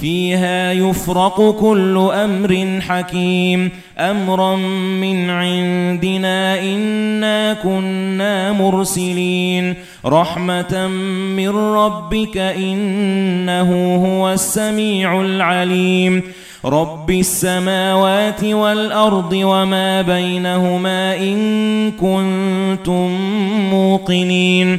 فيها يفرق كل أمر حكيم. أمرا من عندنا إنا كنا مرسلين. رحمة من ربك إنه هو السميع العليم. رب السماوات والأرض وما بينهما إن كنتم موقنين.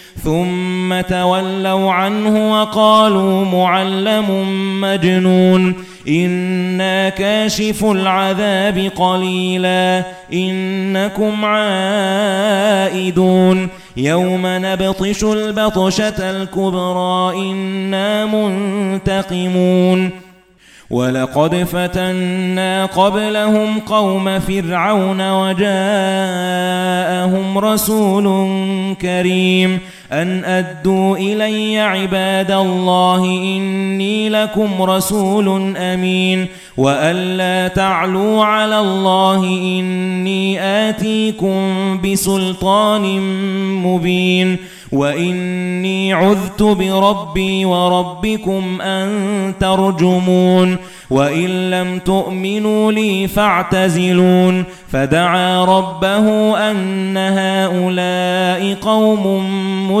ثُمَّ تَوَلَّوْا عَنْهُ وَقَالُوا مُعَلَّمٌ مَجْنُونٌ. إِنَّا كَاشِفُو الْعَذَابِ قَلِيلًا. إِنَّكُمْ عَائِدُونَ. يَوْمَ نَبْطِشُ الْبَطْشَةَ الْكُبْرَى. إِنَّا مُنْتَقِمُونَ. وَلَقَدْ فَتَنَّا قَبْلَهُمْ قَوْمَ فِرْعَوْنَ وَجَاءَهُمْ رَسُولٌ كَرِيمٌ. أَنْ أَدُّوا إِلَيَّ عِبَادَ اللَّهِ إِنِّي لَكُمْ رَسُولٌ أَمِينٌ وَأَلَّا تَعْلُوا عَلَى اللَّهِ إِنِّي آتِيكُمْ بِسُلْطَانٍ مُبِينٍ وَإِنِّي عُذْتُ بِرَبِّي وَرَبِّكُمْ أَن تَرْجُمُونِ وَإِن لَّمْ تُؤْمِنُوا لِي فَاعْتَزِلُونِ فَدَعَا رَبَّهُ أَنَّ هَؤُلَاءِ قَوْمٌ مُجْرِمُونَ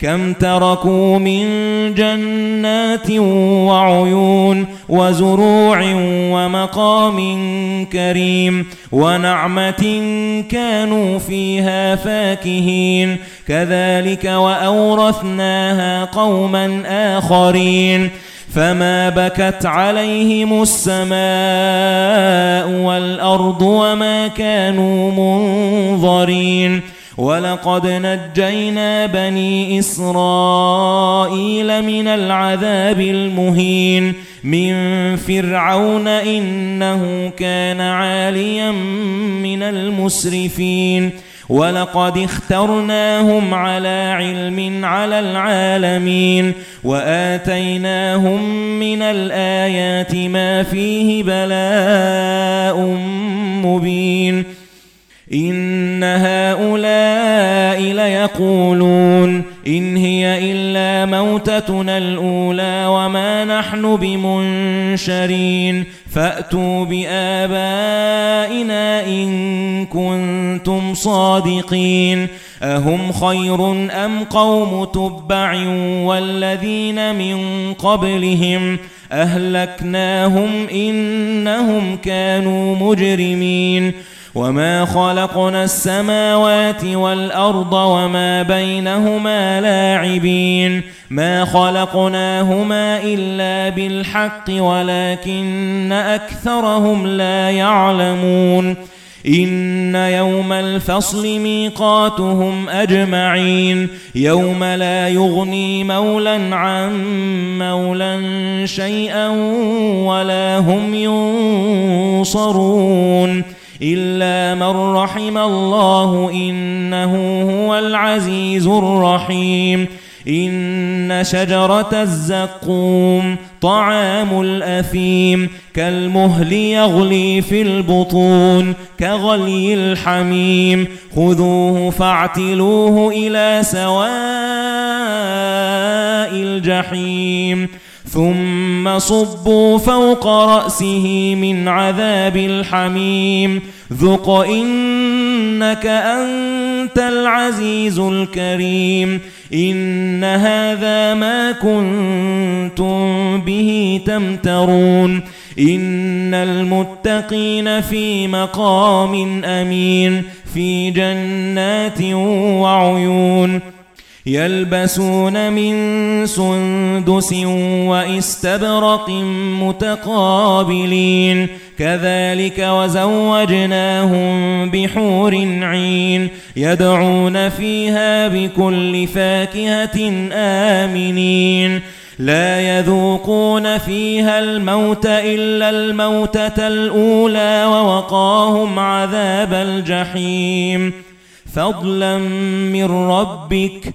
كَمْ تَرَكُوا مِنْ جَنَّاتٍ وَعُيُونٍ وَزُرُوعٍ وَمَقَامٍ كَرِيمٍ وَنَعْمَةٍ كَانُوا فِيهَا فَاكِهِينَ. كَذَلِكَ وَأَوْرَثْنَاهَا قَوْمًا آخَرِينَ. فَمَا بَكَتْ عَلَيْهِمُ السَّمَاءُ وَالْأَرْضُ وَمَا كَانُوا مُنظَرِينَ. وَلَقَدْ نَجَّيْنَا بَنِي إِسْرَائِيلَ مِنَ الْعَذَابِ الْمُهِينِ مِنْ فِرْعَوْنَ إِنَّهُ كَانَ عَالِيًا مِنَ الْمُسْرِفِينَ وَلَقَدِ اخْتَرْنَاهُمْ عَلَى عِلْمٍ عَلَى الْعَالَمِينَ وَآتَيْنَاهُمْ مِنَ الْآيَاتِ مَا فِيهِ بَلَاءٌ مُبِينٌ إِنَّ هَؤُلَاءِ لَيَقُولُونَ إِنْ هِيَ إِلَّا مَوْتَتُنَا الْأُولَى وَمَا نَحْنُ بِمُنشَرِينَ فَأْتُوا بِآبَائِنَا إِن كُنتُمْ صَادِقِينَ أَهُمْ خَيْرٌ أَمْ قَوْمُ تُبَّعٍ وَالَّذِينَ مِن قَبْلِهِمْ أَهْلَكْنَاهُمْ إِنَّهُمْ كَانُوا مُجْرِمِينَ وَمَا خَلَقْنَا السَّمَاوَاتِ وَالْأَرْضَ وَمَا بَيْنَهُمَا لَاعِبِينَ مَا خَلَقْنَاهُمَا إِلَّا بِالْحَقِّ وَلَكِنَّ أَكْثَرَهُمْ لَا يَعْلَمُونَ إِنَّ يَوْمَ الْفَصْلِ مِيقَاتُهُمْ أَجْمَعِينَ يَوْمَ لَا يُغْنِي مَوْلًى عَن مَّوْلًى شَيْئًا وَلَا هُمْ يُنصَرُونَ إِلَّا مَن رَّحِمَ اللَّهُ إِنَّهُ هُوَ الْعَزِيزُ الرَّحِيمُ. إِنَّ شَجَرَةَ الزَّقُّومِ طَعَامُ الْأَثِيمِ كَالْمُهْلِ يَغْلِي فِي الْبُطُونِ كَغَلْيِ الْحَمِيمِ. خُذُوهُ فَاعْتِلُوهُ إِلَى سَوَاءِ الْجَحِيمِ. ثُمَّ صُبُّوا فَوْقَ رَأْسِهِ مِنْ عَذَابِ الْحَمِيمِ. ذُقْ إِنَّكَ أَنْتَ الْعَزِيزُ الْكَرِيمُ. إِنَّ هَذَا مَا كُنتُم بِهِ تَمْتَرُونَ. إِنَّ الْمُتَّقِينَ فِي مَقَامٍ أَمِينٍ. فِي جَنَّاتٍ وَعُيُونٍ. يَلْبَسُونَ مِن سُندُسٍ وَإِسْتَبْرَقٍ مُتَقَابِلِينَ. كَذَلِكَ وَزَوَّجْنَاهُم بِحُورٍ عِينٍ يَدْعُونَ فِيهَا بِكُلِّ فَاكِهَةٍ آمِنِينَ. لا يذوقون فيها الموت إلا الموتة الأولى ووقاهم عذاب الجحيم. فضلا من ربك